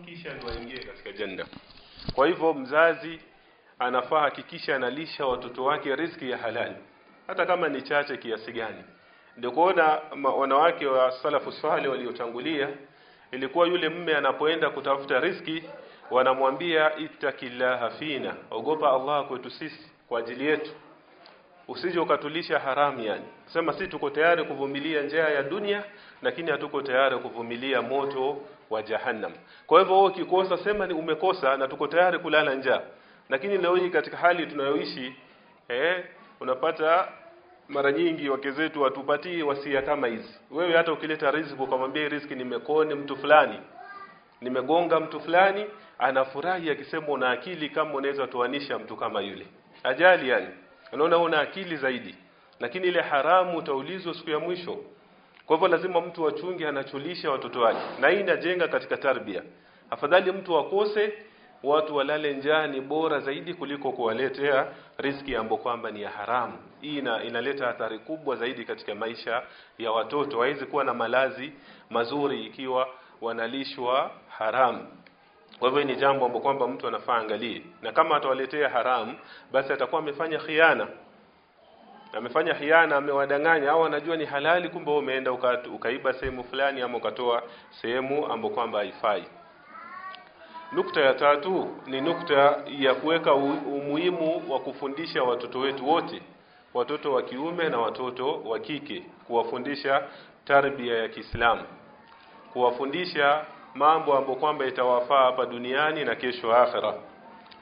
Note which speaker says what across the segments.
Speaker 1: kisha ndio aingie katika janna kwa hivyo mzazi anafaa hakikisha analisha watoto wake riziki ya halali. Hata kama ni chache kiasi gani. Ndio kuona wanawake wa salafu swali waliotangulia ilikuwa yule mme anapoenda kutafuta riziki wanamwambia ittaqillaha fina. Ogopa Allah kwetu sisi kwa ajili yetu. Usije ukatulisha haramu yani. Sema si tuko tayari kuvumilia njaa ya dunia lakini hatuko tayari kuvumilia moto wa jahannam. Kwa hivyo wewe ukikosa sema ni umekosa na tuko tayari kulala njaa. Lakini leo hii katika hali tunayoishi eh unapata mara nyingi wake zetu watupatie wasia kama hizi. Wewe hata ukileta riziki ukamwambia riziki nimekoni mtu fulani nimegonga mtu fulani anafurahi akisema una akili kama unaweza tuanisha mtu kama yule. Ajali yani. Unaona una akili zaidi. Lakini ile haramu utaulizwa siku ya mwisho kwa hivyo lazima mtu achunge anacholisha watoto wake. Na hii inajenga katika tarbia. Afadhali mtu wakose watu walale njaa ni bora zaidi kuliko kuwaletea riski ambayo kwamba ni ya haramu. Hii ina, inaleta athari kubwa zaidi katika maisha ya watoto. Hawezi kuwa na malazi mazuri ikiwa wanalishwa haramu. Kwa hivyo ni jambo ambalo kwamba mtu anafaa angalie. Na kama atawaletea haramu basi atakuwa amefanya khiana amefanya hiana amewadanganya au anajua ni halali kumbe wewe umeenda uka, ukaiba sehemu fulani ama ukatoa sehemu ambayo kwamba haifai Nukta ya tatu ni nukta ya kuweka umuhimu wa kufundisha watoto wetu wote, watoto wa kiume na watoto wa kike, kuwafundisha tarbia ya Kiislamu, kuwafundisha mambo ambayo kwamba itawafaa hapa duniani na kesho akhera,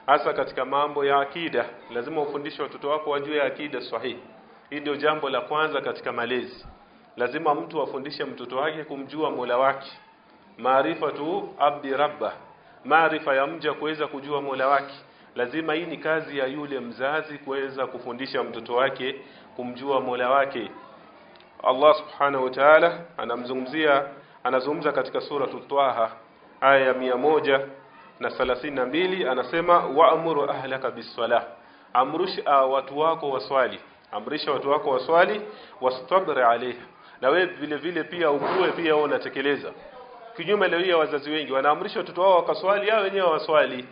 Speaker 1: hasa katika mambo ya akida. Lazima ufundishe watoto wako wajue akida sahihi. Hii ndio jambo la kwanza katika malezi. Lazima mtu afundishe mtoto wake kumjua Mola wake, maarifa tu abdi rabba maarifa ya mja kuweza kujua Mola wake. Lazima hii ni kazi ya yule mzazi kuweza kufundisha mtoto wake kumjua Mola wake. Allah Subhanahu wa Ta'ala anamzungumzia anazungumza katika sura Tutwaha aya ya moja na thelathini na mbili anasema wa'muru ahlaka bis-salah, amrush watu wako waswali, amrisha watu wako waswali wastabir alayh na wewe vile vile pia ukue pia wewe unatekeleza. Kinyume leo ya wazazi wengi wanaamrisha watoto wao wakaswali yao wenyewe waswali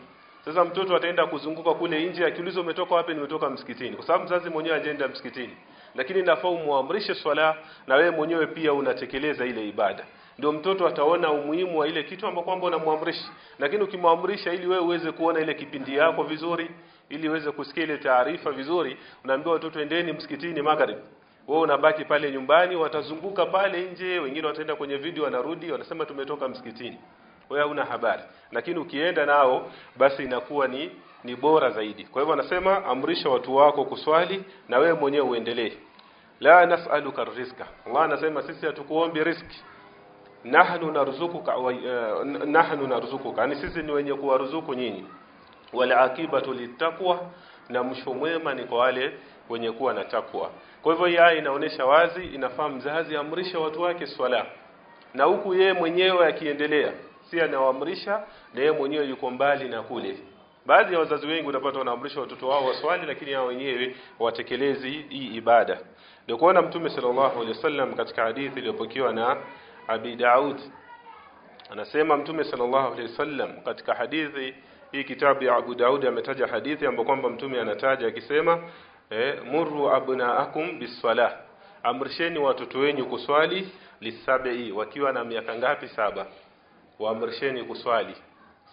Speaker 1: sasa mtoto ataenda kuzunguka kule nje akiulizwa umetoka wapi nimetoka msikitini. Kwa sababu mzazi mwenyewe ajenda msikitini. Lakini nafaa muamrishe swala na wewe mwenyewe pia unatekeleza ile ibada. Ndio mtoto ataona umuhimu wa ile kitu ambacho kwamba unamwamrisha. Lakini ukimwamrisha ili wewe uweze kuona ile kipindi yako vizuri ili uweze kusikia ile taarifa vizuri unaambiwa watoto endeni msikitini magharibi. Wewe unabaki pale nyumbani watazunguka pale nje wengine wataenda kwenye video wanarudi wanasema tumetoka msikitini. Wewe hauna habari. Lakini ukienda nao basi inakuwa ni ni bora zaidi. Kwa hivyo anasema amrisha watu wako kuswali na wewe mwenyewe uendelee. La nas'aluka rizqa. Allah anasema sisi hatukuombi riziki. Nahnu narzukuka uh, nahnu narzukuka. Yani sisi ni wenye kuwaruzuku nyinyi wal akibatu littaqwa na mwisho mwema ni kwa wale wenye kuwa na takwa kwa hivyo hii aya inaonyesha wazi inafaa mzazi amrisha watu wake swala. Na huku yeye mwenyewe akiendelea si anawaamrisha na yeye mwenyewe yuko mbali na kule. Baadhi ya wazazi wengi utapata wanaamrisha watoto wao waswali lakini hao wenyewe watekelezi hii ibada. Ndio kuona mtume sallallahu alaihi wasallam katika hadithi iliyopokewa na Abi Daud. Anasema mtume sallallahu alaihi wasallam katika hadithi hii kitabu ya Abu Daudi ametaja hadithi ambapo kwamba mtume anataja akisema eh, murru abnaakum bisalah amrisheni watoto wenyu kuswali lisabi wakiwa na miaka ngapi? Saba. Waamrisheni kuswali.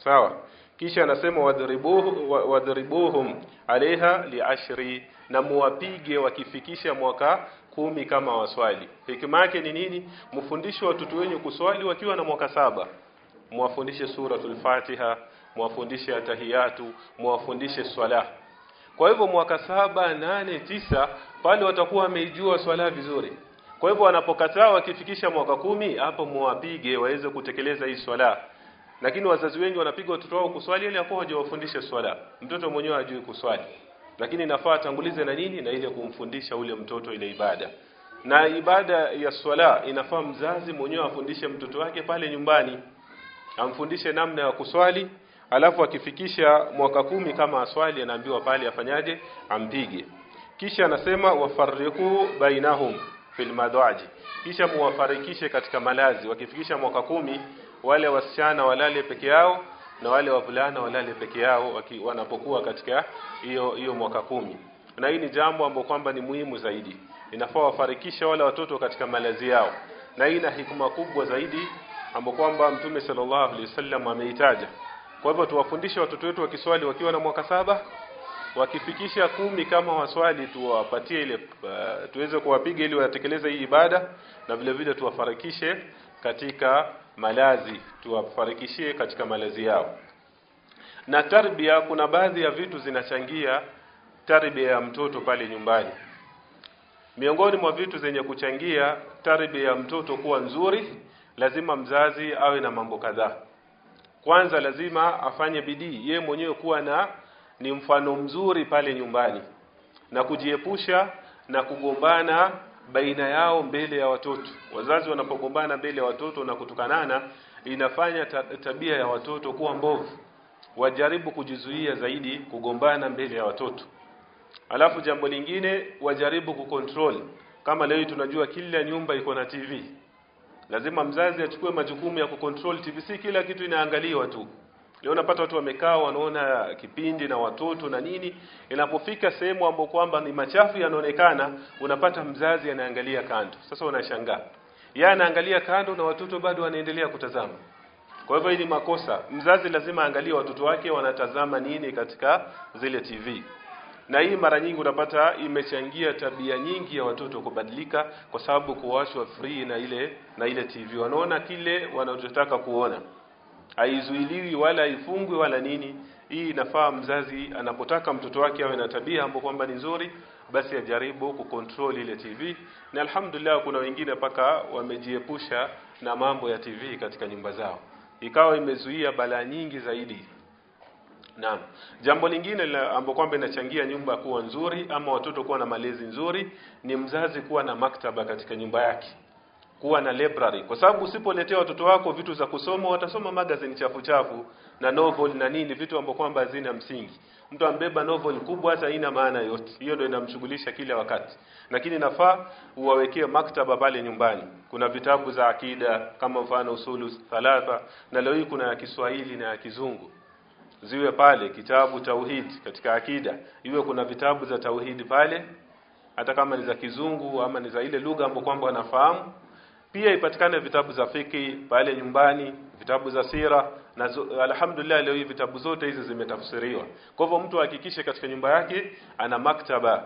Speaker 1: Sawa. Kisha anasema wadhribuhu wadhribuhum alaiha liashri na muwapige wakifikisha mwaka kumi kama waswali. Hikima yake ni nini? Mfundishe watoto wenyu kuswali wakiwa na mwaka saba. Muwafundishe suratul fatiha muwafundishe atahiyatu muwafundishe swala. Kwa hivyo mwaka saba nane tisa pale watakuwa wameijua swala vizuri. Kwa hivyo wanapokataa wakifikisha mwaka kumi hapo muwapige waweze kutekeleza hii swala. Lakini wazazi wengi wanapiga watoto wao kuswali ili akuwa hawajawafundisha swala. Mtoto mwenyewe hajui kuswali. Lakini nafaa tangulize na nini? Na ile kumfundisha ule mtoto ile ibada. Na ibada ya swala inafaa mzazi mwenyewe afundishe mtoto wake pale nyumbani. Amfundishe namna ya kuswali alafu akifikisha mwaka kumi kama aswali anaambiwa pale afanyaje? Ampige. Kisha anasema wafariku bainahum fil madwaji. Kisha muwafarikishe katika malazi. Wakifikisha mwaka kumi wale wasichana walale peke yao na wale wavulana walale peke yao wanapokuwa katika hiyo hiyo mwaka kumi. Na hii ni jambo ambalo kwamba ni muhimu zaidi. Inafaa wafarikishe wale watoto katika malazi yao. Na hii ina hikma kubwa zaidi ambapo kwamba mtume sallallahu alaihi wasallam ameitaja kwa hivyo tuwafundishe watoto wetu wakiswali wakiwa na mwaka saba wakifikisha kumi kama waswali tuwapatie ile uh, tuweze kuwapiga ili watekeleze hii ibada na vile vile tuwafarikishe katika malazi tuwafarikishie katika malazi yao. Na tarbia kuna baadhi ya vitu zinachangia tarbia ya mtoto pale nyumbani. Miongoni mwa vitu zenye kuchangia tarbia ya mtoto kuwa nzuri lazima mzazi awe na mambo kadhaa kwanza lazima afanye bidii. Ye mwenyewe kuwa na ni mfano mzuri pale nyumbani na kujiepusha na kugombana baina yao mbele ya watoto. Wazazi wanapogombana mbele ya watoto na kutukanana inafanya tabia ya watoto kuwa mbovu. Wajaribu kujizuia zaidi kugombana mbele ya watoto. Alafu jambo lingine wajaribu kucontrol. Kama leo tunajua kila nyumba iko na TV lazima mzazi achukue majukumu ya kucontrol TV si kila kitu inaangaliwa tu. Leo unapata watu wamekaa wanaona kipindi na watoto na nini. Inapofika sehemu ambapo kwamba ni machafu yanaonekana unapata mzazi anaangalia kando. Sasa unashangaa. Ya anaangalia kando na watoto bado wanaendelea kutazama. Kwa hivyo hii ni makosa. Mzazi lazima aangalie watoto wake wanatazama nini katika zile TV na hii mara nyingi unapata imechangia tabia nyingi ya watoto kubadilika kwa sababu kuwashwa free na ile na ile TV wanaona kile wanachotaka kuona. Haizuiliwi wala haifungwi wala nini. Hii inafaa mzazi anapotaka mtoto wake awe na tabia ambayo kwamba ni nzuri basi ajaribu kucontrol ile TV na alhamdulillah kuna wengine paka wamejiepusha na mambo ya TV katika nyumba zao. Ikawa imezuia balaa nyingi zaidi Naam. Jambo lingine ambalo kwamba inachangia nyumba kuwa nzuri ama watoto kuwa na malezi nzuri ni mzazi kuwa na maktaba katika nyumba yake. Kuwa na library. Kwa sababu usipoletea watoto wako vitu za kusoma watasoma magazine chafu chafu na novel na nini vitu ambavyo kwamba hazina msingi. Mtu ambeba novel kubwa hata haina maana yote. Hiyo ndio inamshughulisha kila wakati. Lakini nafaa uwawekee maktaba pale nyumbani. Kuna vitabu za akida kama mfano usulu thalatha na leo hii kuna ya Kiswahili na ya Kizungu ziwe pale kitabu tauhid katika akida. Iwe kuna vitabu za tauhid pale hata kama ni za kizungu ama ni za ile lugha ambayo kwamba wanafahamu. Pia ipatikane vitabu za fiki pale nyumbani vitabu za sira na alhamdulillah leo hii vitabu zote hizi zimetafsiriwa. Kwa hivyo mtu ahakikishe katika nyumba yake ana maktaba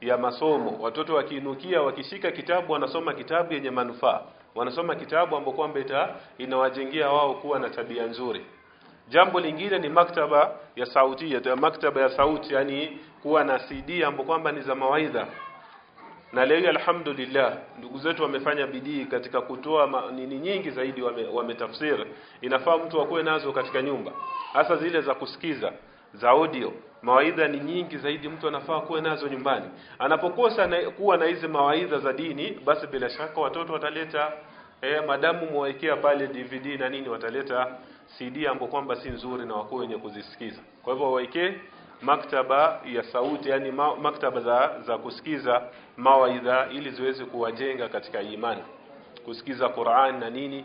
Speaker 1: ya masomo. Watoto wakiinukia wakishika kitabu wanasoma kitabu yenye manufaa. Wanasoma kitabu ambapo kwamba inawajengea wao kuwa na tabia nzuri Jambo lingine ni maktaba ya sauti ya maktaba ya sauti yani kuwa na CD ambapo kwamba ni za mawaidha. Na leo alhamdulillah ndugu zetu wamefanya bidii katika kutoa nini nyingi zaidi wametafsiri. Wame Inafaa mtu akuwe nazo katika nyumba. Hasa zile za kusikiza za audio. Mawaidha ni nyingi zaidi mtu anafaa kuwe nazo nyumbani. Anapokosa na, kuwa na hizi mawaidha za dini basi bila shaka watoto wataleta eh, madamu muwekea pale DVD na nini wataleta CD ambapo kwamba si nzuri na wako wenye kuzisikiza. Kwa hivyo waweke maktaba ya sauti yani ma, maktaba za, za kusikiza mawaidha ili ziweze kuwajenga katika imani. Kusikiza Qur'an na nini.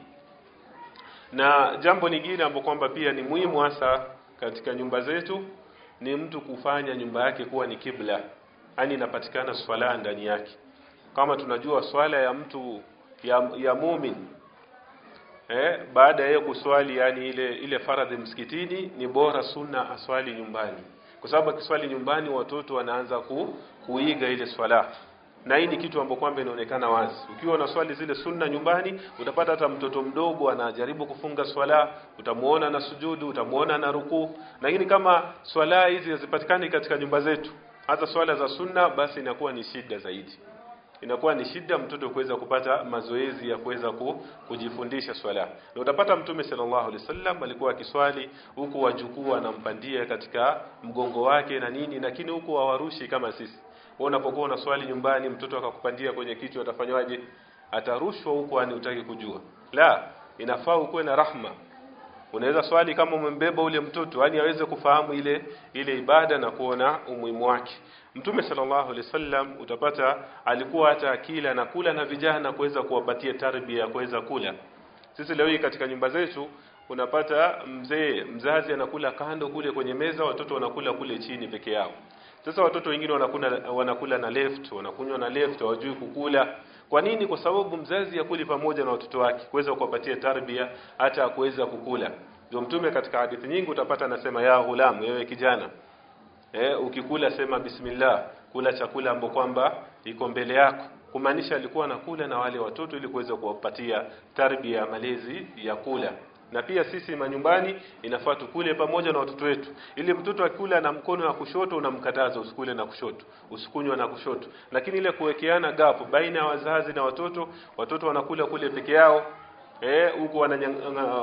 Speaker 1: Na jambo lingine ambapo kwamba pia ni muhimu hasa katika nyumba zetu ni mtu kufanya nyumba yake kuwa ni kibla. Yaani inapatikana swala ndani yake. Kama tunajua swala ya mtu ya, ya mumin eh, baada ya kuswali yani ile ile faradhi msikitini ni bora sunna aswali nyumbani. Kwa sababu akiswali nyumbani watoto wanaanza ku, kuiga ile swala. Na hii ni kitu ambacho kwamba inaonekana wazi. Ukiwa unaswali zile sunna nyumbani utapata hata mtoto mdogo anajaribu kufunga swala utamuona na sujudu utamuona na rukuu. Lakini kama swala hizi hazipatikani katika nyumba zetu hata swala za sunna basi inakuwa ni shida zaidi inakuwa ni shida mtoto kuweza kupata mazoezi ya kuweza kujifundisha swala. Na utapata Mtume sallallahu alaihi wasallam alikuwa akiswali huku wajukuu anampandia katika mgongo wake na nini, lakini huku hawarushi kama sisi. Wewe unapokuwa unaswali nyumbani, mtoto akakupandia kwenye kichwa, atafanywaje? Atarushwa huku, ani utaki kujua. La, inafaa ukuwe na rahma. Unaweza swali kama umembeba ule mtoto, yani aweze kufahamu ile ile ibada na kuona umuhimu wake. Mtume sallallahu alaihi wasallam utapata alikuwa hata akila na kula na vijana kuweza kuwapatia tarbia kuweza kula. sisi leo hii katika nyumba zetu unapata mzee mzazi anakula kando kule kwenye meza watoto wanakula kule chini peke yao sasa watoto wengine wanakula wanakula na left wanakunywa na left hawajui kukula kwa nini? Kwa sababu mzazi yakuli pamoja na watoto wake kuweza kuwapatia tarbia hata kuweza kukula. Ndio mtume katika hadithi nyingi utapata anasema ya ghulam wewe kijana eh ukikula sema bismillah kula chakula ambapo kwamba iko mbele yako. Kumaanisha alikuwa anakula na wale watoto ili kuweza kuwapatia tarbia malezi ya kula na pia sisi manyumbani inafaa tukule pamoja na watoto wetu. Ili mtoto akula na mkono wa kushoto unamkataza usikule na kushoto usikunywa na kushoto. Lakini ile kuwekeana gap baina ya wazazi na watoto watoto wanakula kule peke yao eh huko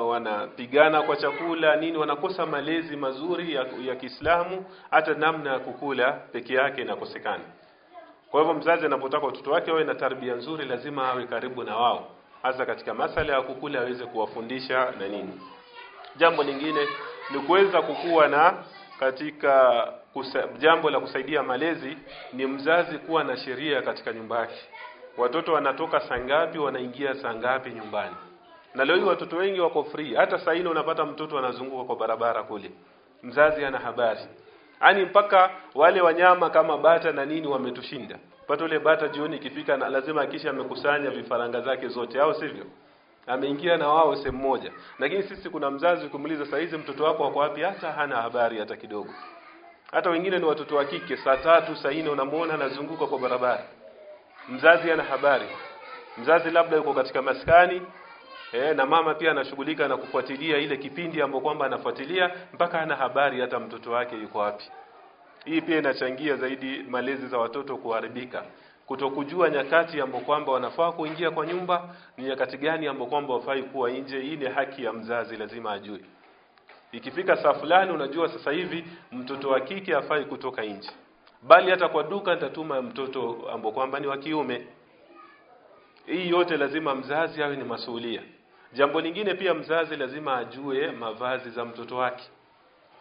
Speaker 1: wanapigana kwa chakula nini wanakosa malezi mazuri ya, ya Kiislamu hata namna ya kukula peke yake inakosekana. Kwa hivyo mzazi anapotaka watoto wake wawe na tarbia nzuri lazima awe karibu na wao hasa katika masala ya kukula aweze kuwafundisha na nini. Jambo lingine ni kuweza kukua na katika kusa, jambo la kusaidia malezi ni mzazi kuwa na sheria katika nyumba yake. Watoto wanatoka sangapi wanaingia sangapi nyumbani? Na leo hii watoto wengi wako free. Hata saa unapata mtoto anazunguka kwa barabara kule. Mzazi ana habari. Yani mpaka wale wanyama kama bata na nini wametushinda pata ule bata jioni ikifika na lazima kisha amekusanya vifaranga zake zote au sivyo? Ameingia na wao sehemu moja. Lakini sisi kuna mzazi kumuliza saa hizi mtoto wako wako wapi? Hata hana habari hata kidogo. Hata wengine ni watoto wa kike saa tatu saa nne unamuona anazunguka kwa barabara. Mzazi ana habari. Mzazi labda yuko katika maskani E, na mama pia anashughulika na kufuatilia ile kipindi ambapo kwamba anafuatilia mpaka ana habari hata mtoto wake yuko wapi hii pia inachangia zaidi malezi za watoto kuharibika. Kutokujua nyakati ambapo kwamba wanafaa kuingia kwa nyumba ni nyakati gani ambapo kwamba wafai kuwa nje hii ni haki ya mzazi lazima ajue. Ikifika saa fulani unajua sasa hivi mtoto wa kike hafai kutoka nje. Bali hata kwa duka nitatuma mtoto ambapo kwamba ni wa kiume. Hii yote lazima mzazi awe ni masuhulia. Jambo lingine pia mzazi lazima ajue mavazi za mtoto wake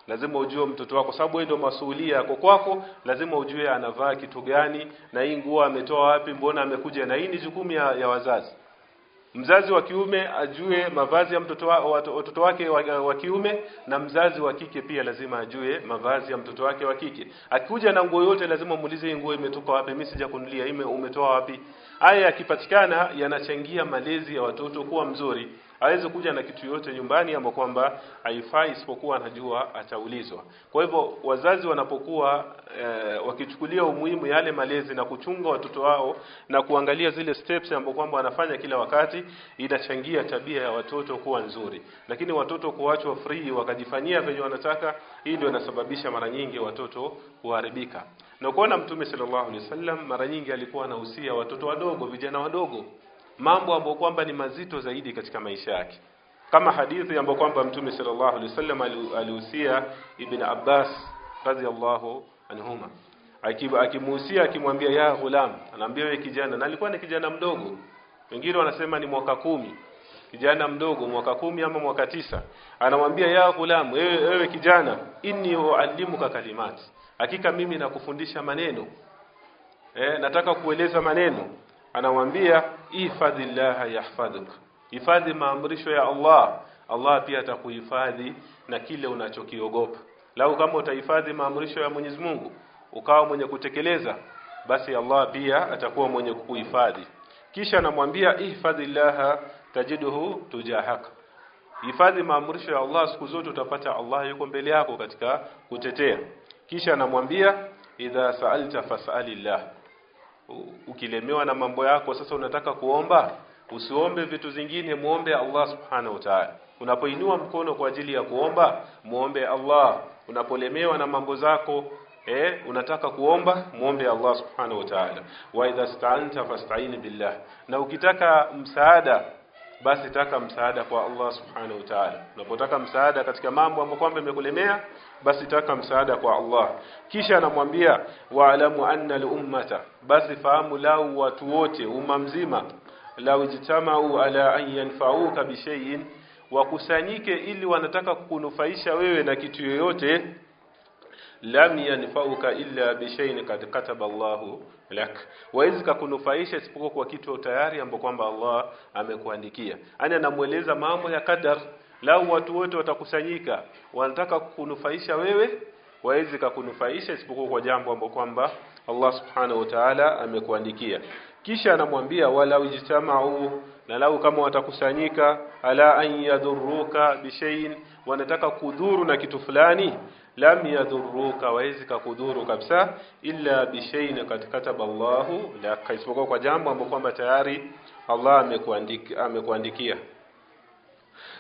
Speaker 1: lazima ujue mtoto wako sababu wewe ndio masuhulia yako kwako. Lazima ujue anavaa kitu gani na hii nguo ametoa wapi mbona amekuja na hii ni jukumu ya, ya wazazi. Mzazi wa kiume ajue mavazi ya mtoto wa, watoto wake wa, kiume na mzazi wa kike pia lazima ajue mavazi ya mtoto wake wa kike. Akikuja na nguo yote lazima muulize hii nguo imetoka wapi? Mimi sijakunulia ime umetoa wapi? Haya yakipatikana yanachangia malezi ya watoto kuwa mzuri aweze kuja na kitu yote nyumbani ambapo kwamba haifai isipokuwa anajua ataulizwa. Kwa hivyo wazazi wanapokuwa e, wakichukulia umuhimu yale malezi na kuchunga watoto wao na kuangalia zile steps ambapo kwamba wanafanya kila wakati inachangia tabia ya watoto kuwa nzuri. Lakini watoto kuachwa free wakajifanyia venye wanataka hii ndio inasababisha mara nyingi watoto kuharibika. Na kuona mtume sallallahu alaihi wasallam mara nyingi alikuwa anahusia watoto wadogo vijana wadogo mambo ambayo kwamba ni mazito zaidi katika maisha yake. Kama hadithi ambayo kwamba mtume sallallahu alaihi wasallam alihusia ibn Abbas radhiallahu anhuma. Akimuhusia akimwambia ya ghulam anaambia wewe kijana na alikuwa ni kijana mdogo. Wengine wanasema ni mwaka kumi. Kijana mdogo mwaka kumi ama mwaka tisa. Anamwambia ya ghulam wewe, kijana inni uallimuka kalimati hakika mimi nakufundisha maneno. Eh, nataka kueleza maneno. Anamwambia ihfadhillah yahfadhuk hifadhi maamrisho ya Allah. Allah pia atakuhifadhi na kile unachokiogopa. Lau kama utahifadhi maamrisho ya Mwenyezi Mungu ukawa mwenye kutekeleza basi Allah pia atakuwa mwenye kukuhifadhi. Kisha anamwambia ihfadhillah tajiduhu tujahaka hifadhi maamrisho ya Allah siku zote utapata Allah yuko mbele yako katika kutetea. Kisha anamwambia idha sa'alta fas'alillah ukilemewa na mambo yako sasa unataka kuomba usiombe vitu zingine muombe Allah subhanahu wa ta'ala. Unapoinua mkono kwa ajili ya kuomba muombe Allah. Unapolemewa na mambo zako eh unataka kuomba muombe Allah subhanahu wa ta'ala. Wa idha sta'anta fasta'in billah. Na ukitaka msaada basi taka msaada kwa Allah subhanahu wa ta'ala. Unapotaka msaada katika mambo ambayo kwamba imekulemea basi taka msaada kwa Allah. Kisha anamwambia wa'lamu anna al-ummata. Basi fahamu lau watu wote umma mzima lau jitamau ala an yanfa'uka bi shay'in wakusanyike ili wanataka kukunufaisha wewe na kitu yoyote lam yanfauka illa bishay'in kad kataba Allahu lak. Wawezi kukunufaisha isipokuwa kwa kitu tayari ambapo kwamba Allah amekuandikia. Yani anamueleza mambo ya qadar. Lau watu wote watakusanyika wanataka kukunufaisha wewe wawezi kukunufaisha isipokuwa kwa jambo ambalo kwamba Allah subhanahu wa ta'ala amekuandikia. Kisha anamwambia wala ijtama'u na lau kama watakusanyika ala an yadhurruka bishay'in wanataka kudhuru na kitu fulani lam yadhurruka wawezi kakudhuru kabisa illa bishay'in kad kataba laka. Isipokuwa kwa jambo ambalo kwamba tayari Allah amekuandikia amekuandikia.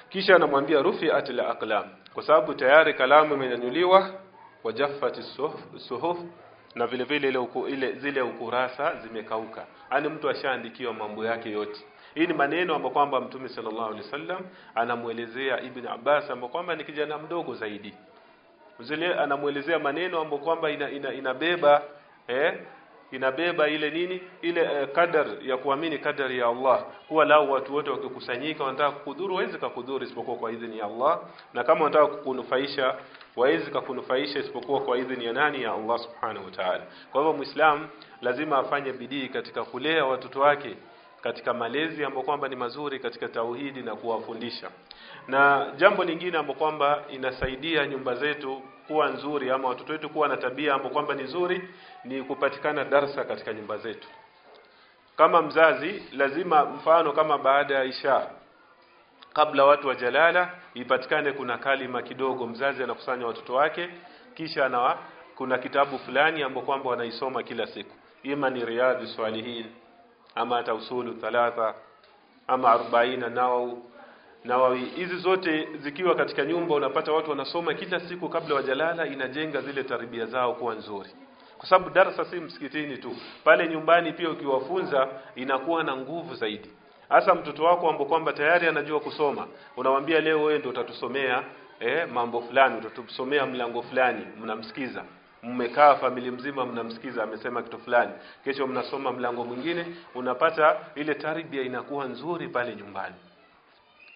Speaker 1: Kisha anamwambia rufi'at al-aqlam kwa sababu tayari kalamu imenyanyuliwa wajaffati suhuf na vile vile ile, uku, ile zile ukurasa zimekauka. Yani mtu ashaandikiwa mambo yake yote. Hii ni maneno ambayo kwamba mtume sallallahu alaihi wasallam anamuelezea ibn Abbas ambaye kwamba ni kijana mdogo zaidi zile anamuelezea maneno ambayo kwamba ina, ina, inabeba eh inabeba ile nini ile eh, kadar ya kuamini kadari ya Allah. Kuwa lao watu wote wakikusanyika wanataka kukudhuru wawezi kukudhuru isipokuwa kwa idhini ya Allah. Na kama wanataka kukunufaisha wawezi kukunufaisha isipokuwa kwa idhini ya nani? Ya Allah subhanahu wa ta'ala. Kwa hivyo muislam lazima afanye bidii katika kulea watoto wake katika malezi ambayo kwamba ni mazuri katika tauhidi na kuwafundisha. Na jambo lingine ambapo kwamba inasaidia nyumba zetu kuwa nzuri ama watoto wetu kuwa na tabia ambayo kwamba ni nzuri ni kupatikana darsa katika nyumba zetu. Kama mzazi lazima mfano kama baada ya isha kabla watu wa jalala ipatikane kuna kalima kidogo mzazi anakusanya watoto wake kisha anawa kuna kitabu fulani ambapo kwamba wanaisoma kila siku. Ima ni riadhi swalihin ama hata usulu thalatha ama 40 nawawi nawawi hizi zote zikiwa katika nyumba unapata watu wanasoma kila siku kabla wajalala inajenga zile tarbia zao kuwa nzuri. Kwa sababu darasa si msikitini tu pale nyumbani pia ukiwafunza inakuwa na nguvu zaidi. Hasa mtoto wako ambaye kwamba tayari anajua kusoma unamwambia leo wewe ndio utatusomea eh, mambo fulani utatusomea mlango fulani mnamsikiza mmekaa familia mzima mnamsikiza amesema kitu fulani. Kesho mnasoma mlango mwingine unapata ile tarbia inakuwa nzuri pale nyumbani.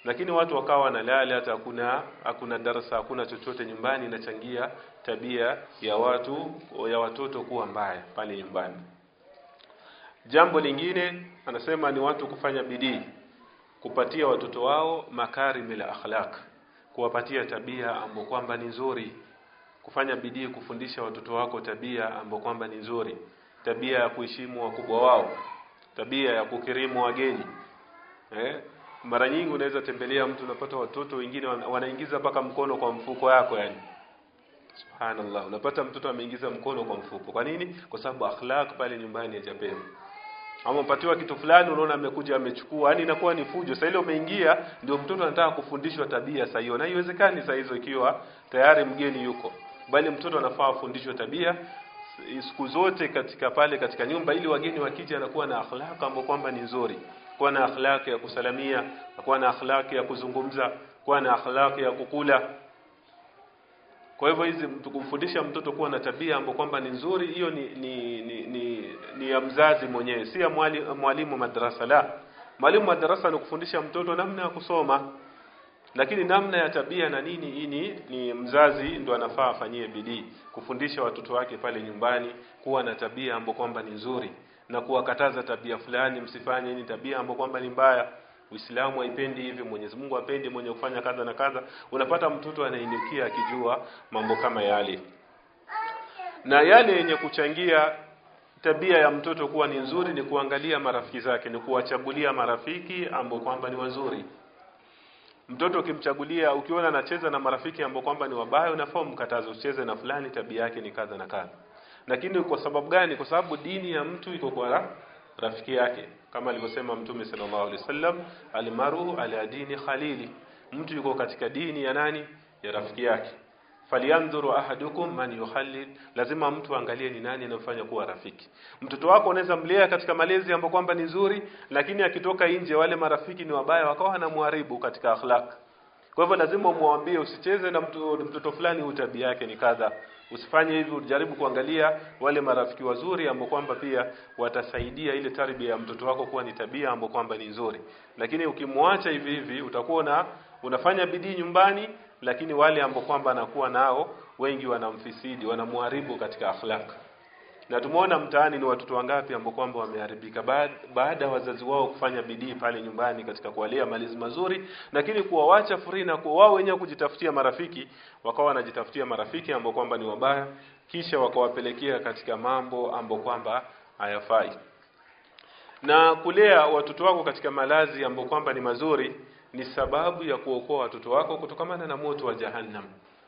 Speaker 1: Lakini watu wakawa wanalala hata hakuna hakuna darasa hakuna chochote nyumbani inachangia tabia ya watu ya watoto kuwa mbaya pale nyumbani. Jambo lingine anasema ni watu kufanya bidii kupatia watoto wao makarimil akhlaq kuwapatia tabia ambayo kwamba ni nzuri kufanya bidii kufundisha watoto wako tabia ambayo kwamba ni nzuri tabia ya kuheshimu wakubwa wao tabia ya kukirimu wageni eh? Mara nyingi unaweza tembelea mtu unapata watoto wengine wanaingiza mpaka mkono kwa mfuko yako yani. Subhanallah unapata mtoto ameingiza mkono kwa mfuko. Kwa nini? Kwa sababu akhlaq pale nyumbani hajapewa ama mpatiwa kitu fulani unaona amekuja amechukua yani inakuwa ni fujo. Sasa ile umeingia ndio mtoto anataka kufundishwa tabia. Sasa hiyo na haiwezekani sasa hizo ikiwa tayari mgeni yuko bali mtoto anafaa afundishwe tabia siku zote katika pale katika nyumba ili wageni wakija anakuwa na akhlaq ambayo kwamba ni nzuri. Kuwa na akhlaq ya kusalamia kuwa na akhlaq ya kuzungumza kuwa na akhlaq ya kukula. Kwa hivyo hizi kumfundisha mtoto kuwa na tabia ambayo kwamba ni nzuri hiyo ni ni, ni ni ni ya mzazi mwenyewe si ya mwalimu, madrasa la. Mwalimu madrasa ni kufundisha mtoto namna ya kusoma lakini namna ya tabia na nini hii ni, mzazi ndo anafaa afanyie bidii kufundisha watoto wake pale nyumbani kuwa na tabia ambayo kwamba ni nzuri na kuwakataza tabia fulani msifanye ni tabia ambayo kwamba ni mbaya. Uislamu haipendi hivi Mwenyezi Mungu apendi mwenye kufanya kadha na kadha unapata mtoto anainukia akijua mambo kama yale. Na yale yenye kuchangia tabia ya mtoto kuwa ni nzuri ni kuangalia marafiki zake ni kuwachagulia marafiki ambao kwamba ni wazuri mtoto ukimchagulia ukiona anacheza na marafiki ambao kwamba ni wabaya unafaa mkatazo, usicheze na fulani tabia yake ni kadha na kadha. Lakini kwa sababu gani? Kwa sababu dini ya mtu iko kwa rafiki yake. Kama alivyosema mtume sallallahu alaihi wasallam almaru ala dini khalili. Mtu yuko katika dini ya nani? Ya rafiki yake falyanzuru ahadukum man yukhallil lazima mtu angalie ni nani anamfanya kuwa rafiki. Mtoto wako unaweza mlea katika malezi ambayo kwamba ni nzuri lakini akitoka nje wale marafiki ni wabaya wakawa anamharibu katika akhlaq. Kwa hivyo lazima umwambie usicheze na mtu, mtoto fulani utabia yake ni kadha. Usifanye hivi ujaribu kuangalia wale marafiki wazuri ambao kwamba pia watasaidia ile tarbia ya mtoto wako kuwa ni tabia ambayo kwamba ni nzuri. Lakini ukimwacha hivi hivi utakuwa na unafanya bidii nyumbani lakini wale ambao kwamba anakuwa nao wengi wanamfisidi wanamuharibu katika akhlaq. Na tumeona mtaani ni watoto wangapi ambao kwamba wameharibika. Baada ya wazazi wao kufanya bidii pale nyumbani katika kuwalea malezi mazuri lakini kuwawacha free na kuwa wao wenyewe kujitafutia marafiki wakawa wanajitafutia marafiki ambao kwamba ni wabaya kisha wakawapelekea katika mambo ambao kwamba hayafai. Na kulea watoto wako katika malazi ambao kwamba ni mazuri ni sababu ya kuokoa watoto wako kutokamana na moto wa jahannam.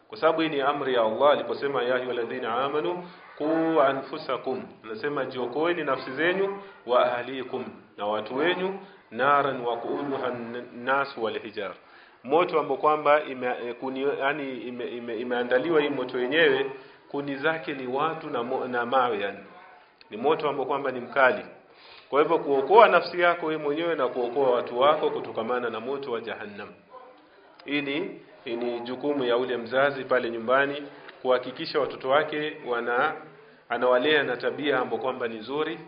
Speaker 1: Kwa sababu hii ni amri ya Allah aliposema ya ayyuhalladhina amanu qu anfusakum. Anasema jiokoeni nafsi zenyu wa ahlikum na watu wenyu naran wa quduha nas wal hijar. Moto ambao kwamba ime, ime, ime, imeandaliwa hii moto yenyewe kuni zake ni watu na, na mawe yani. Ni moto ambao kwamba ni mkali kwa hivyo kuokoa nafsi yako wewe mwenyewe na kuokoa watu wako kutokamana na moto wa jahannam. Ili ni jukumu ya ule mzazi pale nyumbani kuhakikisha watoto wake wana anawalea na tabia ambayo kwamba ni nzuri.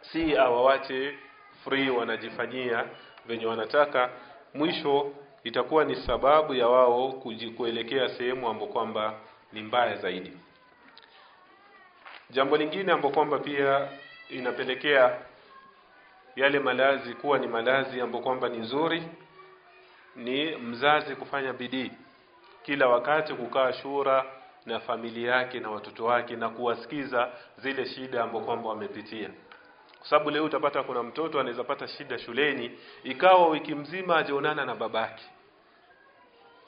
Speaker 1: Si awawache free wanajifanyia venye wanataka. Mwisho itakuwa ni sababu ya wao kuelekea sehemu ambapo kwamba ni mbaya zaidi. Jambo lingine ambapo kwamba pia inapelekea yale malazi kuwa ni malazi ambapo kwamba ni nzuri ni mzazi kufanya bidii kila wakati kukaa shura na familia yake na watoto wake na kuwasikiza zile shida ambazo kwamba wamepitia. Kwa sababu leo utapata kuna mtoto anaweza pata shida shuleni ikawa wiki mzima ajeonana na babake.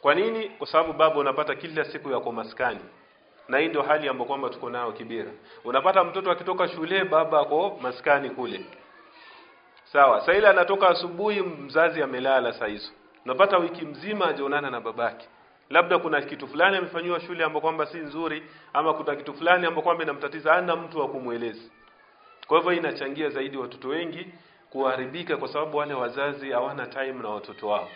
Speaker 1: Kwa nini? Kwa sababu baba unapata kila siku yako maskani na hii ndio hali ambayo kwamba tuko nayo kibira unapata mtoto akitoka shule baba ako maskani kule. Sawa sasa ile anatoka asubuhi mzazi amelala saa hizo. Unapata wiki mzima hajaonana na babake. Labda kuna kitu fulani amefanywa shule ambapo kwamba si nzuri ama kuna kitu fulani ambapo kwamba inamtatiza ana mtu wa kumweleza. Kwa hivyo inachangia zaidi watoto wengi kuharibika kwa sababu wale wazazi hawana time na watoto wao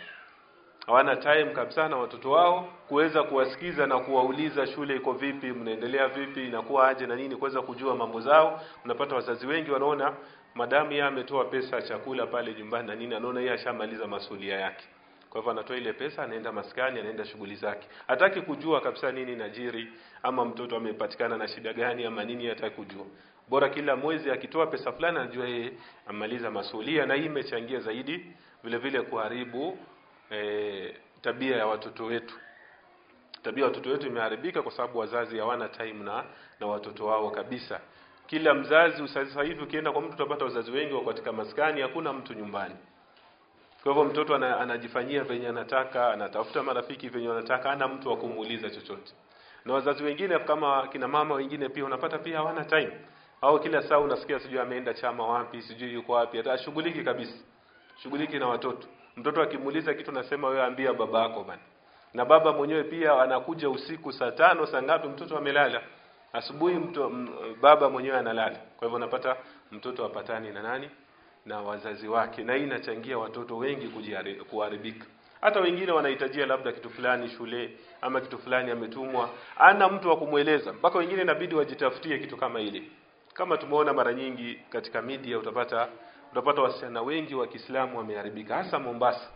Speaker 1: hawana time kabisa na watoto wao kuweza kuwasikiza na kuwauliza shule iko vipi mnaendelea vipi inakuwa aje na nini kuweza kujua mambo zao. Unapata wazazi wengi wanaona madamu yeye ametoa pesa ya chakula pale nyumbani na nini anaona yeye ashamaliza masulia yake. Kwa hivyo anatoa ile pesa anaenda maskani anaenda shughuli zake. Hataki kujua kabisa nini najiri ama mtoto amepatikana na shida gani ama nini hataki kujua. Bora kila mwezi akitoa pesa fulani anajua yeye amaliza masulia na hii imechangia zaidi vile vile kuharibu e, tabia ya watoto wetu. Tabia ya watoto wetu imeharibika kwa sababu wazazi hawana time na na watoto wao kabisa. Kila mzazi sasa hivi ukienda kwa mtu utapata wazazi wengi wako katika maskani hakuna mtu nyumbani. Kwa hivyo mtoto anajifanyia venye anataka anatafuta marafiki venye anataka hana mtu wa kumuuliza chochote. Na wazazi wengine kama kina mama wengine pia unapata pia hawana time. Au kila saa unasikia sijui ameenda chama wapi sijui yuko wapi hata shughuliki kabisa. Shughuliki na watoto mtoto akimuuliza kitu nasema wewe ambia babako bana na baba mwenyewe pia anakuja usiku saa tano saa ngapi mtoto amelala. Asubuhi mto, m, baba mwenyewe analala. Kwa hivyo unapata mtoto apatani na nani? Na wazazi wake. Na hii inachangia watoto wengi kuharibika. Hata wengine wanahitajia labda kitu fulani shule ama kitu fulani ametumwa. Ana mtu wa kumweleza. Mpaka wengine inabidi wajitafutie kitu kama ile. Kama tumeona mara nyingi katika media utapata utapata wasichana wengi wa Kiislamu wameharibika hasa Mombasa.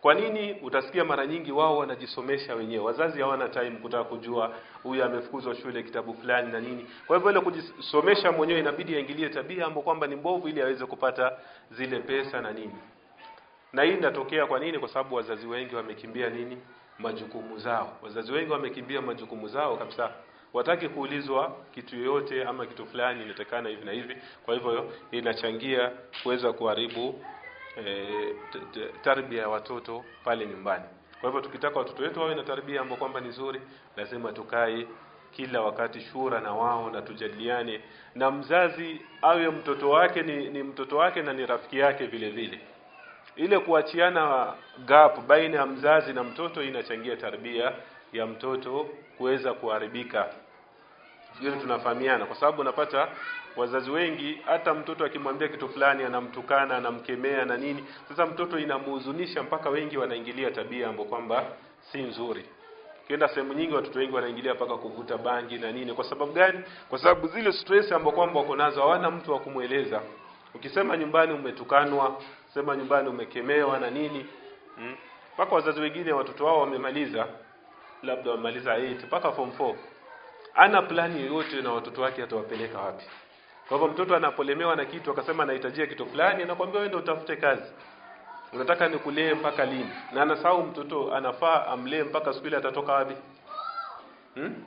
Speaker 1: Kwa nini? Utasikia mara nyingi wao wanajisomesha wenyewe. Wazazi hawana time kutaka kujua huyu amefukuzwa shule kitabu fulani na nini. Kwa hivyo ile kujisomesha mwenyewe inabidi aingilie tabia ambapo kwamba ni mbovu ili aweze kupata zile pesa na nini. Na hii inatokea kwa nini? Kwa sababu wazazi wengi wamekimbia nini? Majukumu zao. Wazazi wengi wamekimbia majukumu zao kabisa wataki kuulizwa kitu yoyote ama kitu fulani inatakana hivi na hivi. Kwa hivyo inachangia kuweza kuharibu e, tarbia ya watoto pale nyumbani. Kwa hivyo tukitaka watoto wetu wawe na tarbia ambayo kwamba ni nzuri lazima tukae kila wakati shura na wao na tujadiliane. Na mzazi awe mtoto wake ni, ni mtoto wake na ni rafiki yake vile vile. Ile kuachiana gap baina ya mzazi na mtoto inachangia tarbia ya mtoto kuweza kuharibika. Hiyo tunafahamiana kwa sababu unapata wazazi wengi hata mtoto akimwambia kitu fulani anamtukana anamkemea na nini. Sasa mtoto inamuhuzunisha mpaka wengi wanaingilia tabia ambayo kwamba si nzuri. Kienda sehemu nyingi watoto wengi wanaingilia mpaka kuvuta bangi na nini. Kwa sababu gani? Kwa sababu zile stress ambazo kwamba wako nazo hawana mtu wa kumweleza. Ukisema nyumbani umetukanwa sema nyumbani umekemewa na nini hmm? mpaka wazazi wengine watoto wao wamemaliza labda wamaliza 8 mpaka form 4 ana plani yoyote na watoto wake atawapeleka wapi. Kwa hivyo mtoto anapolemewa na kitu akasema anahitajia kitu fulani anakuambia wewe ndio utafute kazi. Unataka nikulee mpaka lini? Na anasahau mtoto anafaa amlee mpaka siku ile atatoka wapi? Hmm?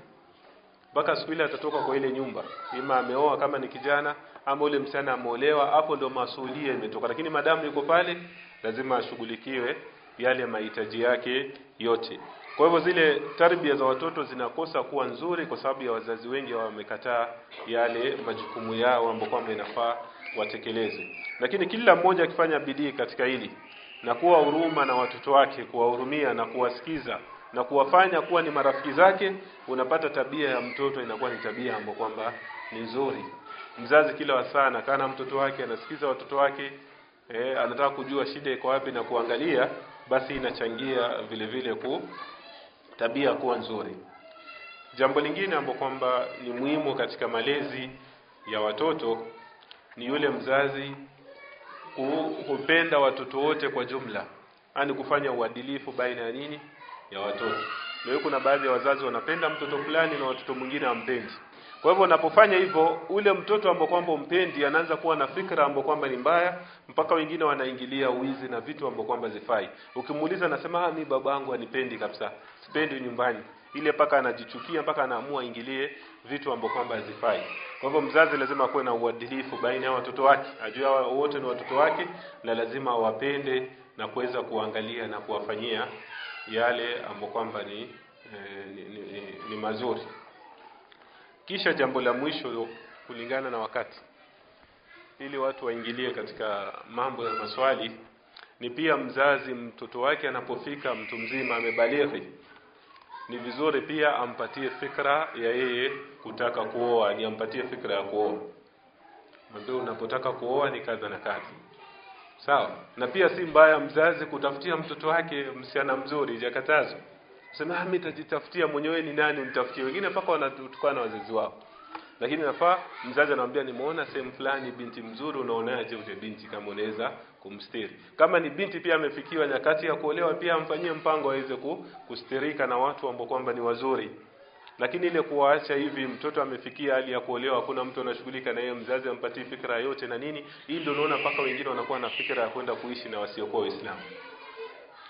Speaker 1: mpaka siku ile atatoka kwa ile nyumba. Ima ameoa kama ni kijana ama ule msichana ameolewa hapo ndo masuhulia imetoka. Lakini madamu yuko pale lazima ashughulikiwe yale mahitaji yake yote kwa hivyo zile tarbia za watoto zinakosa kuwa nzuri kwa sababu ya wazazi wengi wamekataa yale majukumu yao ambayo kwamba inafaa watekeleze. Lakini kila mmoja akifanya bidii katika hili na kuwa huruma na watoto wake kuwahurumia na kuwasikiza na kuwafanya kuwa ni marafiki zake unapata tabia ya mtoto inakuwa ni tabia ambayo kwamba ni nzuri. Mzazi kila wasaa anakaa na mtoto wake anasikiza watoto wake eh, anataka kujua shida iko wapi na kuangalia basi inachangia vile vile ku tabia kuwa nzuri. Jambo lingine ambalo kwamba ni muhimu katika malezi ya watoto ni yule mzazi kupenda watoto wote kwa jumla. Yani kufanya uadilifu baina ya nini? Ya watoto. Leo kuna baadhi ya wazazi wanapenda mtoto fulani na watoto mwingine hampendi kwa hivyo unapofanya hivyo ule mtoto ambao kwamba umpendi anaanza kuwa na fikra ambao kwamba ni mbaya mpaka wengine wanaingilia uizi na vitu ambao kwamba zifai ukimuuliza anasema ah mimi babangu anipendi kabisa sipendi nyumbani. Ile mpaka anajichukia mpaka anaamua ingilie vitu ambao kwamba hazifai. Kwa hivyo mzazi lazima kuwe na uadilifu baina ya watoto wake. Ajue wote ni watoto wake na lazima awapende na kuweza kuangalia na kuwafanyia yale ambao kwamba ni, eh, ni, ni, ni, ni mazuri kisha jambo la mwisho kulingana na wakati ili watu waingilie katika mambo ya maswali ni pia mzazi mtoto wake anapofika mtu mzima amebalighi. Ni vizuri pia ampatie fikra ya yeye kutaka kuoa ni ampatie fikra ya kuoa. Mwambie unapotaka kuoa ni kadha na kadha. Sawa? Na pia si mbaya mzazi kutafutia mtoto wake msichana mzuri jakatazo sema mimi nitajitafutia mwenyewe ni nani unitafutie? Wengine mpaka wanatukana wazazi wao. Lakini nafaa mzazi anamwambia nimeona sehemu fulani binti mzuri unaonaje ule binti kama unaweza kumstiri. Kama ni binti pia amefikiwa nyakati ya kuolewa pia amfanyie mpango aweze kustirika na watu ambao kwamba ni wazuri. Lakini ile kuwaacha hivi mtoto amefikia hali ya kuolewa hakuna mtu anashughulika na yeye mzazi ampatie fikra yote na nini hii ndio unaona mpaka wengine wanakuwa na fikra ya kwenda kuishi na wasiokuwa waislamu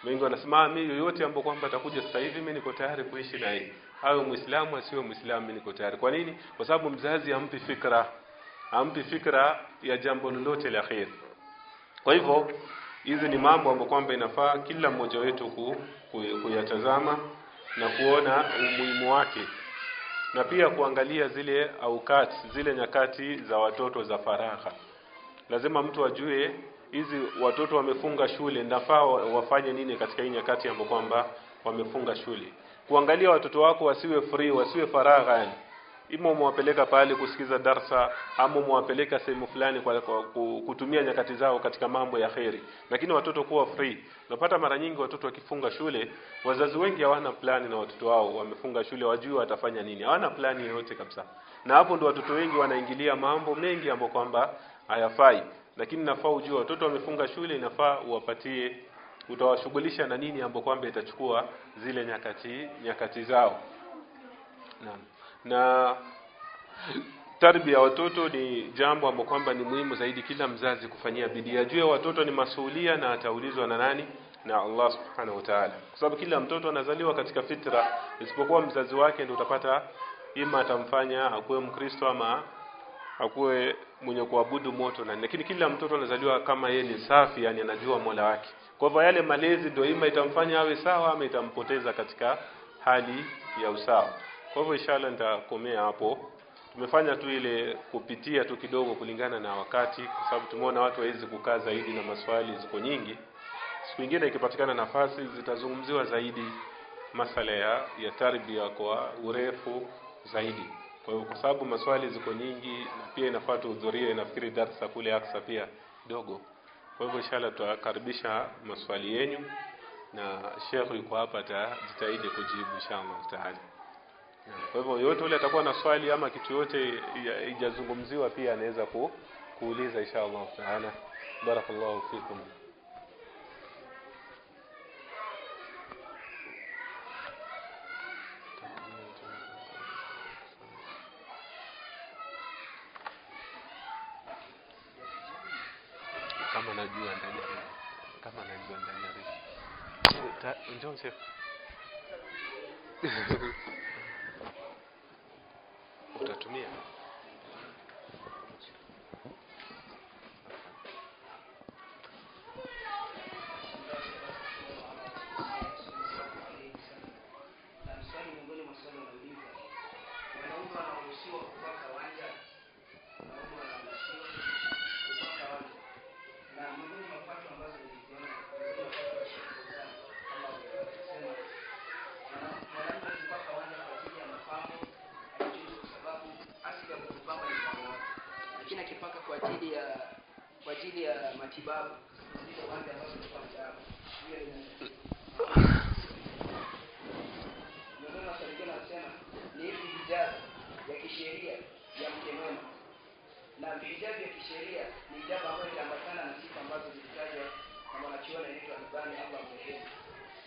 Speaker 1: wengi wanasema mimi yoyote ambao kwamba atakuja sasa hivi mimi niko tayari kuishi naye awe muislamu asiwe muislamu mimi niko tayari. Kwa nini? Kwa sababu mzazi ampi fikra ampi fikra ya jambo lolote la khair kwa hivyo hizi ni mambo ambayo kwamba inafaa kila mmoja wetu ku, ku, kuyatazama na kuona umuhimu wake. Na pia kuangalia zile aukati zile nyakati za watoto za faragha lazima mtu ajue hizi watoto wamefunga shule nafaa wafanye nini katika hii nyakati ambapo kwamba wamefunga shule? Kuangalia watoto wako wasiwe free wasiwe faragha yani. Ima umewapeleka pale kusikiza darsa ama umewapeleka sehemu fulani kwa, kwa kutumia nyakati zao katika mambo ya kheri. Lakini watoto kuwa free. Unapata mara nyingi watoto wakifunga shule wazazi wengi hawana plani na watoto wao. Wamefunga shule wajui watafanya nini. Hawana plani yoyote kabisa. Na hapo ndo watoto wengi wanaingilia mambo mengi ambayo kwamba hayafai lakini nafaa ujue watoto wamefunga shule inafaa uwapatie utawashughulisha na nini ambapo kwamba itachukua zile nyakati nyakati zao. Naam. Na tarbia watoto ni jambo ambalo kwamba ni muhimu zaidi kila mzazi kufanyia bidii. Ajue watoto ni masuhulia na ataulizwa na nani? Na Allah subhanahu wa ta'ala. Kwa sababu kila mtoto anazaliwa katika fitra isipokuwa mzazi wake ndio utapata ima atamfanya akuwe mkristo ama akuwe mwenye kuabudu moto na lakini kila mtoto anazaliwa kama yeye ni safi yani anajua Mola wake. Kwa hivyo yale malezi ndio ima itamfanya awe sawa ama itampoteza katika hali ya usawa. Kwa hivyo inshallah nitakomea hapo. Tumefanya tu ile kupitia tu kidogo kulingana na wakati kwa sababu tumeona watu hawezi kukaa zaidi na maswali ziko nyingi. Siku nyingine ikipatikana nafasi zitazungumziwa zaidi masala ya, ya tarbia kwa urefu zaidi kwa hivyo kwa sababu maswali ziko nyingi na pia inafaa tuhudhurie nafikiri darsa kule Aksa pia dogo. Kwa hivyo inshallah tutakaribisha maswali yenu na Sheikh yuko hapa atajitahidi kujibu inshallah taala. Kwa hivyo yote ule atakuwa na swali ama kitu yote ijazungumziwa pia anaweza ku, kuuliza inshallah taala. Barakallahu fikum
Speaker 2: Thank you. Ajili ya matibabu. Ya kisheria ya mke mwema. Na ya kisheria ni ambayo na sifa ambazo zilitajwa na mwanachuoni anaitwa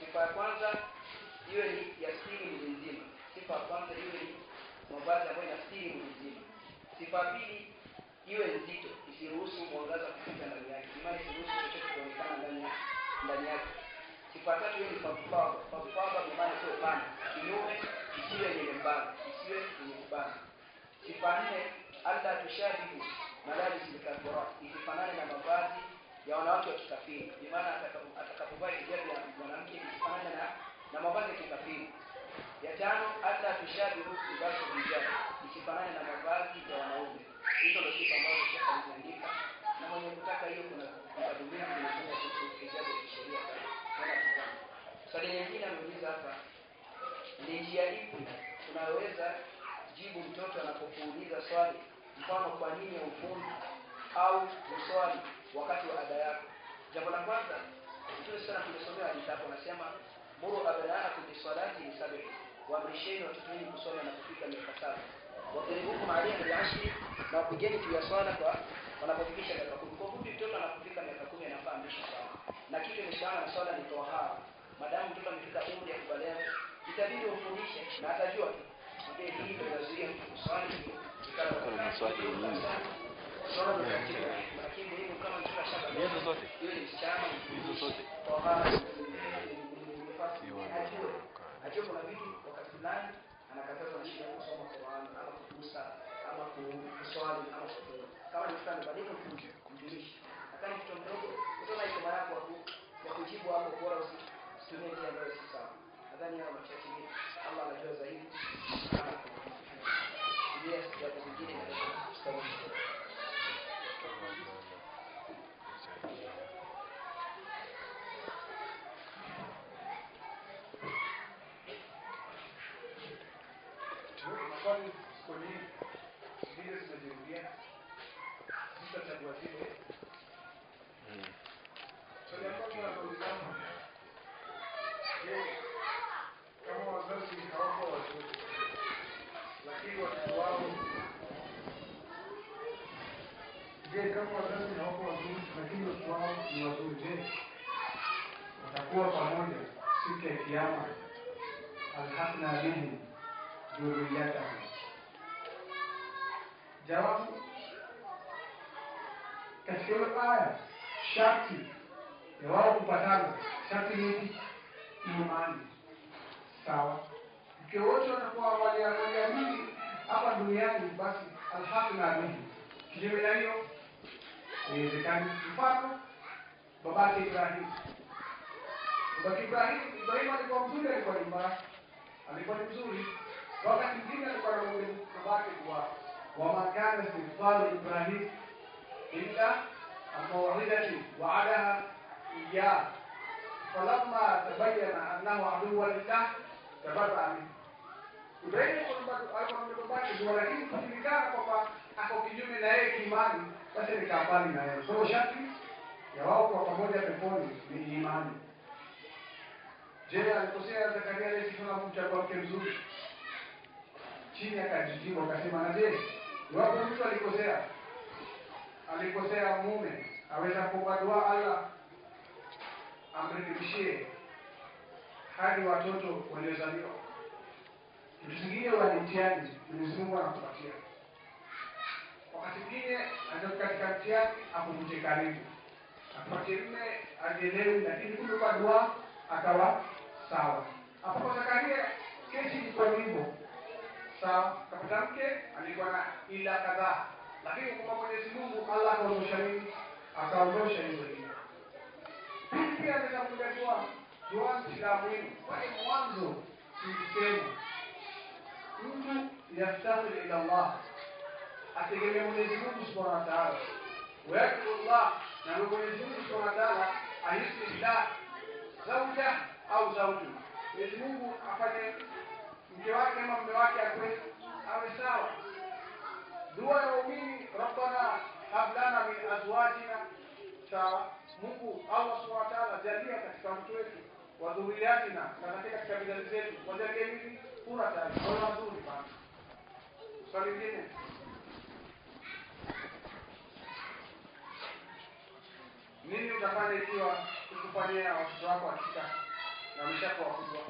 Speaker 2: sifa ya kwanza iwe ni mwili mzima. Sifa ya kwanza iwe ni mavazi ambayo mwili mzima. Sifa ya pili iwe nzito isiruhusu mwangaza kupita ndani yake. Imani kiruhusu chochote kuonekana ndani ya ndani yake. Kifuatacho hiyo ni fadhfadha fadhfadha ni maana sio pana. Kinyume isiwe yenye mbana isiwe yenye kubana. Sifa nne alla tushabihu malabisi lkafirat isifanane na mavazi ya wanawake wa kikafiri. Bi maana atakapovaa hijabu ya mwanamke isifanane na na mavazi ya kikafiri ya tano hata tushabihu basi rijali isifanane na mavazi ya wanaume. Hizo ndio sifa ambazo sasa aliziandika na mwenye kutaka hiyo kuna vitabu vingi vinafanya kuhusu hijabu sheria sana kizama swali nyingine ameuliza hapa ni njia ipi tunaweza jibu mtoto anapokuuliza swali mfano kwa nini ufundi au uswali wakati wa ada yako? Jambo la kwanza mtume sana tumesomea hadithi hapo anasema muru abnaakum bisalati sab'i waamrisheni watoto wenu na kufika miaka saba wadribukum alaiha bilashri na wapigeni juu ya swala kwa wanapofikisha miaka kumi. Kwa fupi mtoto anapofika miaka kumi anafaa amrishwe swala. Na kitu sala na swala ni tohara. Madamu mtoto amefika umri ya kubalea itabidi umfundishe na atajua. Tu Mwambie hii ndio inazuia mtu. Kuswali
Speaker 3: Kuna maswali mengi.
Speaker 2: swala ni katika lakini muhimu kama mtoto ashaba
Speaker 1: hizo zote
Speaker 2: iwe ni msichana
Speaker 1: hizo zote.
Speaker 2: tohara ajue ajue kuna vitu wakati fulani anakatazwa na shida kusoma Qur'an ama kugusa ama kuswali ama kufunga kama ni mtoto badika kumjulisha hata mtoto mdogo iko mara yako ya kujibu hapo bora usitumie njia ambayo si sawa. Nadhani hayo machache ni Allah anajua zaidi. Yes, jambo zingine na kustawisha
Speaker 4: maswali kwenye zile zimejirudia sitachagua zile swali la kwanza naulizana je kama wazazi hawako wazuri lakini watoto wao je kama wazazi hawako wazuri lakini watoto wao ni wazuri je watakuwa pamoja siku ya kiama alhaqna bihim dhurriyatahum jawabu katika hiyo aya sharti ya wao kupatana sharti nini imani sawa mke wote wanakuwa waliamini hapa duniani basi alhamdulillah kinyume na hiyo haiwezekani mfano babake ibrahim. Ibrahim ibrahim alikuwa mzuri alikuwa nyumbani alikuwa ni mzuri wakati mwingine alikuwa na babake kwa wama kana istighfaru ibrahim illa amawidati waadaha iya falamma tabayyana annahu aduwwa lillah tabarra minhu Ibrahim alikuwa na babake kwa, lakini kujulikana kwamba ako kinyume na yeye kiimani basi nikapani na yeye. Kwa hiyo sharti ya wao kwa pamoja peponi ni imani. Je, alikosea Zakaria alayhi sifa kumchagua mke mzuri? Chini akajijibu akasema, na je, iwapo mtu alikosea alikosea mume aweza kuomba Allah amrekebishie hadi watoto waliozaliwa. Kitu kingine wa mtihani Mwenyezi Mungu anakupatia. Wakati mwingine anaweza katika mtihani akuvute karibu. akupatie mme ajielewi lakini kumbe kwa dua akawa sawa. Hapo Zakaria kesi ni kwa wimbo sawa. Kapita mke alikuwa na ila kadhaa, lakini kwa Mwenyezi Mungu Allah akaondosha nini? Akaondosha hizo ila. Pia nitakuja dua, dua si la muhimu, kwani mwanzo tulisema mtu yastaghfir ila Allah, ategemea Mwenyezi Mungu subhanahu wa ta'ala, wayakuru Allah na Mwenyezi Mungu subhanahu wa ta'ala ahisi ila zauja au zauju Mwenyezi Mungu afanye mke wake ama mume wake akwe awe sawa. Dua ya waumini rabbana hab lana min azwajina sawa Mungu Allah Subhanahu wa Ta'ala jalia katika mtu wetu wa dhurriyatina, na katika katika zetu wajalie hivi kurata wala mzuri. bana swali lingine nini utafanya ikiwa kukufanyia watoto wako hakika na wameshakuwa wakubwa.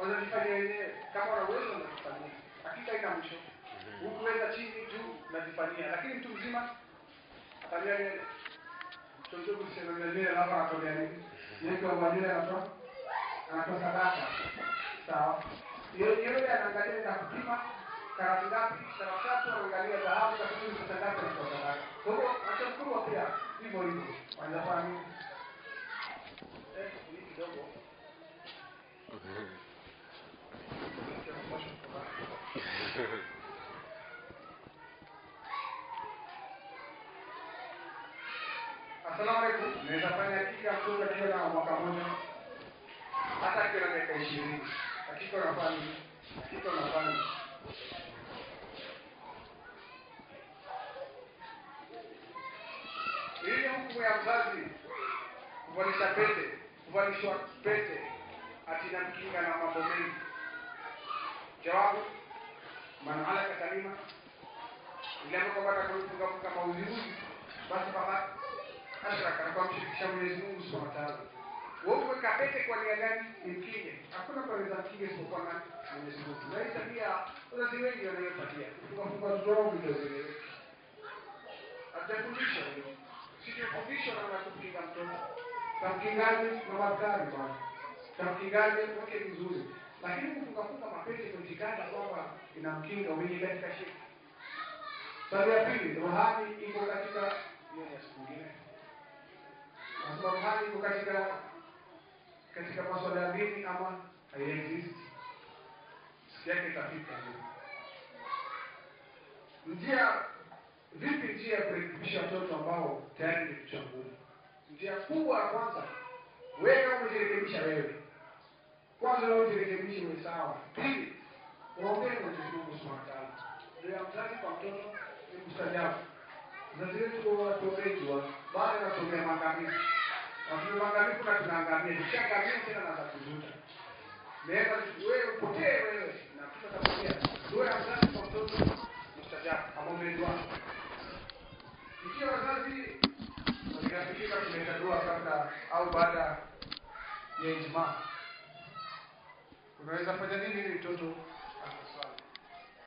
Speaker 4: Wanajifanyia wenyewe kama una uwezo wanajifanyia hakika ina mwisho. Hukuweza chini juu unajifanyia. Lakini mtu mzima atalia nywele mtoto kusema sema nywele alafu anatolea nini? Yeye kwa nywele anatoa anatoa sadaka. Sawa. Yeye nywele anaangalia na kupima karatu ngapi karatu tatu anaangalia dhahabu na kitu cha sadaka na sadaka. Kwa hiyo acha mkubwa pia hivyo hivyo. Wanafanya nini? Eh ni kidogo Asalamu alaykum. Naweza fanya hakika mtoto akiwa na mwaka mmoja hata akiwa na miaka ishirini. Hakika unafanya? Hakika unafanya nini? Hukumu ya mzazi kuvalisha pete, kuvalishwa pete ati namkinga na mambo mengi. Jawabu, man halaka kalima ile ambayo kwamba atakufunga kama uziuzi basi baba ashraka na kumshirikisha Mwenyezi Mungu Subhanahu wa Ta'ala. Wewe kuweka pete kwa nia gani? Imkinge. Hakuna kwa weza mkinge isipokuwa na Mwenyezi Mungu. Na hii tabia wazazi wengi wanayopatia. Kufunga funga watoto wao ndio zile. Hatujafundisha hiyo. Sijafundishwa tunafundisha namna ya mtoto. Tamkingaje na madaktari bwana. Tamkingaje wake vizuri. Lakini kufungafunga kwamba inamkinga katika. Sababu ya pili, rohani iko katika siku nyingine. Kwa sababu rohani iko katika katika masuala ya dini ama haiexist. Siku yake itafika. Njia vipi njia ya kurekebisha watoto ambao tayari ni? Njia kubwa ya kwanza, wewe umejirekebisha wewe, kwanza wewe ujirekebishe ni sawa. Pili, na Mwenyezi Mungu Subhanahu wa Ta'ala. Ndio mzazi kwa mtoto ni kustajabu. Mzazi wetu kwa watu wengi wa baada ya kusomea maangamizi. Watu maangamizi kwa tunaangamia. Tukishaangamia tena na kuzuta. Neema wewe upotee wewe na tutakuja. Ndio mzazi kwa mtoto mustajabu kama umejua. Ikiwa wazazi wanafikiri tumeenda dua kabla au baada ya Ijumaa. Unaweza fanya nini ili mtoto